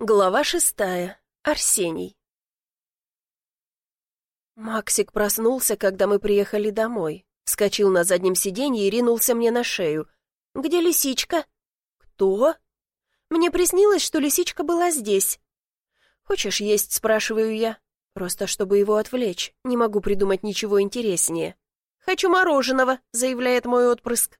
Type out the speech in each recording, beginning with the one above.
Глава шестая. Арсений. Максик проснулся, когда мы приехали домой. Вскочил на заднем сиденье и ринулся мне на шею. «Где лисичка?» «Кто?» «Мне приснилось, что лисичка была здесь». «Хочешь есть?» — спрашиваю я. Просто чтобы его отвлечь. Не могу придумать ничего интереснее. «Хочу мороженого», — заявляет мой отпрыск.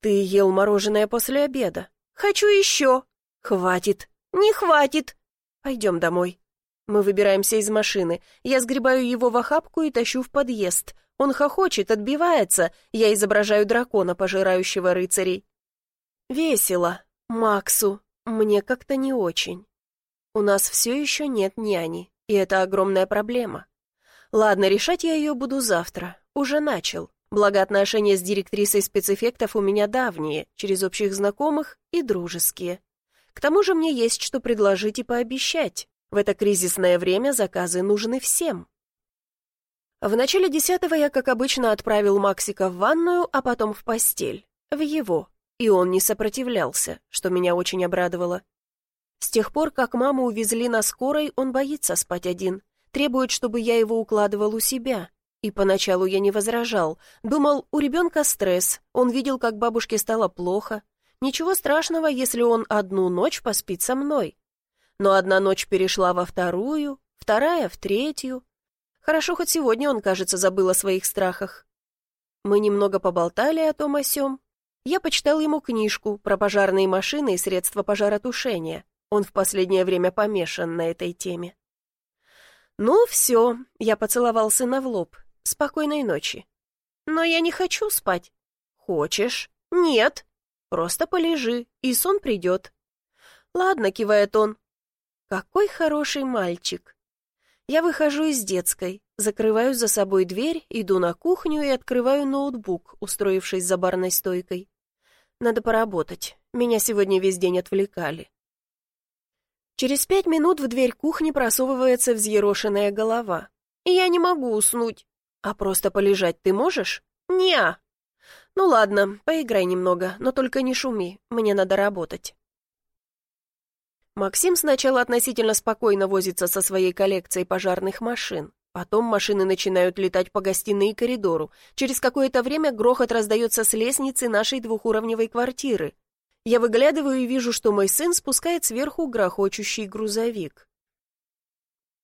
«Ты ел мороженое после обеда». «Хочу еще». «Хватит». «Не хватит!» «Пойдем домой». Мы выбираемся из машины. Я сгребаю его в охапку и тащу в подъезд. Он хохочет, отбивается. Я изображаю дракона, пожирающего рыцарей. Весело. Максу. Мне как-то не очень. У нас все еще нет няни, и это огромная проблема. Ладно, решать я ее буду завтра. Уже начал. Благо отношения с директрисой спецэффектов у меня давние, через общих знакомых и дружеские. К тому же мне есть что предложить и пообещать. В это кризисное время заказы нужны всем. В начале десятого я, как обычно, отправил Максика в ванную, а потом в постель. В его. И он не сопротивлялся, что меня очень обрадовало. С тех пор, как маму увезли на скорой, он боится спать один. Требует, чтобы я его укладывал у себя. И поначалу я не возражал. Думал, у ребенка стресс. Он видел, как бабушке стало плохо. Ничего страшного, если он одну ночь поспит со мной. Но одна ночь перешла во вторую, вторая в третью. Хорошо, хоть сегодня он, кажется, забыл о своих страхах. Мы немного поболтали о том о сём. Я почитал ему книжку про пожарные машины и средства пожаротушения. Он в последнее время помешан на этой теме. «Ну, все», — я поцеловал сына в лоб. «Спокойной ночи». «Но я не хочу спать». «Хочешь?» «Нет». Просто полежи, и сон придет». «Ладно», — кивает он. «Какой хороший мальчик». Я выхожу из детской, закрываю за собой дверь, иду на кухню и открываю ноутбук, устроившись за барной стойкой. Надо поработать. Меня сегодня весь день отвлекали. Через пять минут в дверь кухни просовывается взъерошенная голова. И я не могу уснуть. А просто полежать ты можешь? Неа. «Ну ладно, поиграй немного, но только не шуми, мне надо работать». Максим сначала относительно спокойно возится со своей коллекцией пожарных машин. Потом машины начинают летать по гостиной и коридору. Через какое-то время грохот раздается с лестницы нашей двухуровневой квартиры. Я выглядываю и вижу, что мой сын спускает сверху грохочущий грузовик.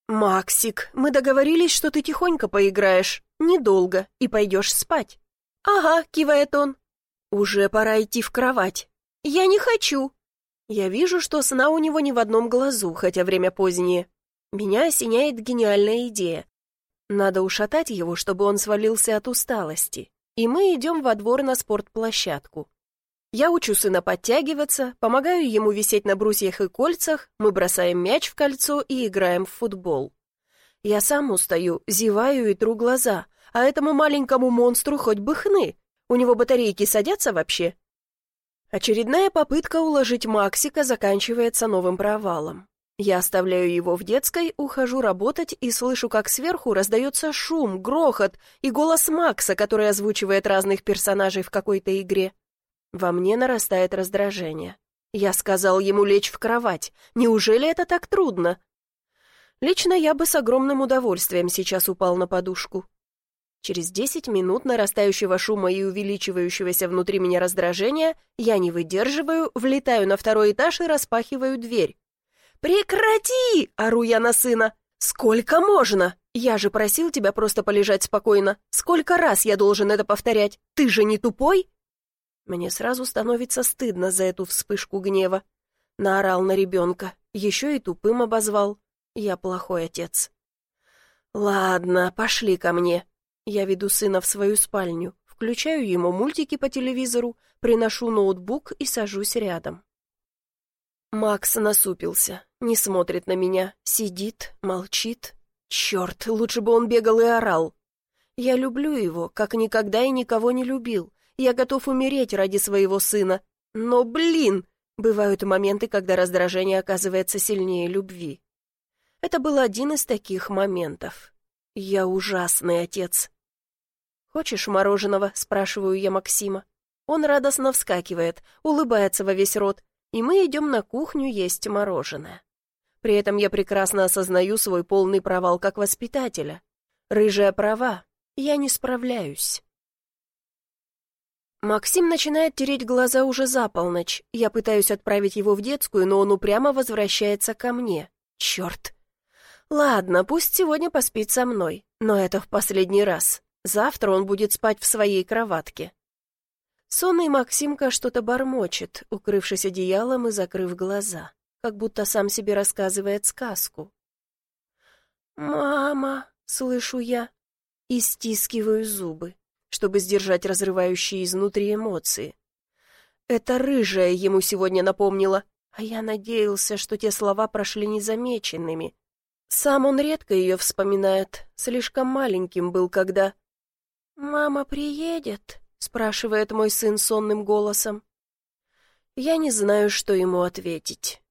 «Максик, мы договорились, что ты тихонько поиграешь, недолго, и пойдешь спать». «Ага», — кивает он. «Уже пора идти в кровать». «Я не хочу». Я вижу, что сна у него не в одном глазу, хотя время позднее. Меня осеняет гениальная идея. Надо ушатать его, чтобы он свалился от усталости. И мы идем во двор на спортплощадку. Я учу сына подтягиваться, помогаю ему висеть на брусьях и кольцах, мы бросаем мяч в кольцо и играем в футбол. Я сам устаю, зеваю и тру глаза, а этому маленькому монстру хоть бы хны. У него батарейки садятся вообще? Очередная попытка уложить Максика заканчивается новым провалом. Я оставляю его в детской, ухожу работать и слышу, как сверху раздается шум, грохот и голос Макса, который озвучивает разных персонажей в какой-то игре. Во мне нарастает раздражение. Я сказал ему лечь в кровать. Неужели это так трудно? Лично я бы с огромным удовольствием сейчас упал на подушку. Через десять минут нарастающего шума и увеличивающегося внутри меня раздражения я не выдерживаю, влетаю на второй этаж и распахиваю дверь. «Прекрати!» — ору я на сына. «Сколько можно? Я же просил тебя просто полежать спокойно. Сколько раз я должен это повторять? Ты же не тупой?» Мне сразу становится стыдно за эту вспышку гнева. Наорал на ребенка, еще и тупым обозвал. Я плохой отец. «Ладно, пошли ко мне», я веду сына в свою спальню, включаю ему мультики по телевизору, приношу ноутбук и сажусь рядом. Макс насупился, не смотрит на меня, сидит, молчит. Черт, лучше бы он бегал и орал. Я люблю его, как никогда и никого не любил. Я готов умереть ради своего сына. Но, блин, бывают моменты, когда раздражение оказывается сильнее любви. Это был один из таких моментов. «Я ужасный отец». «Хочешь мороженого?» — спрашиваю я Максима. Он радостно вскакивает, улыбается во весь рот, и мы идем на кухню есть мороженое. При этом я прекрасно осознаю свой полный провал как воспитателя. Рыжая права, я не справляюсь. Максим начинает тереть глаза уже за полночь. Я пытаюсь отправить его в детскую, но он упрямо возвращается ко мне. Черт. Ладно, пусть сегодня поспит со мной, но это в последний раз. Завтра он будет спать в своей кроватке. Сонный Максимка что-то бормочет, укрывшись одеялом и закрыв глаза, как будто сам себе рассказывает сказку. «Мама!» — слышу я и стискиваю зубы, чтобы сдержать разрывающие изнутри эмоции. Это рыжая ему сегодня напомнила, а я надеялся, что те слова прошли незамеченными. Сам он редко ее вспоминает, слишком маленьким был, когда... «Мама приедет?» спрашивает мой сын сонным голосом. Я не знаю, что ему ответить.